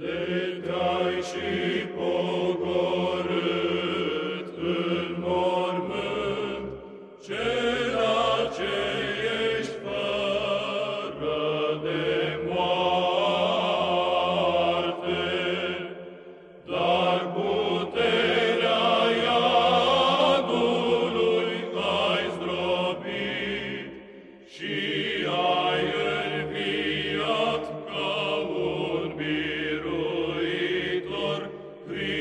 De te-ai și pogorât în mormânt, Cela ce ești fără de moarte, dar puterea be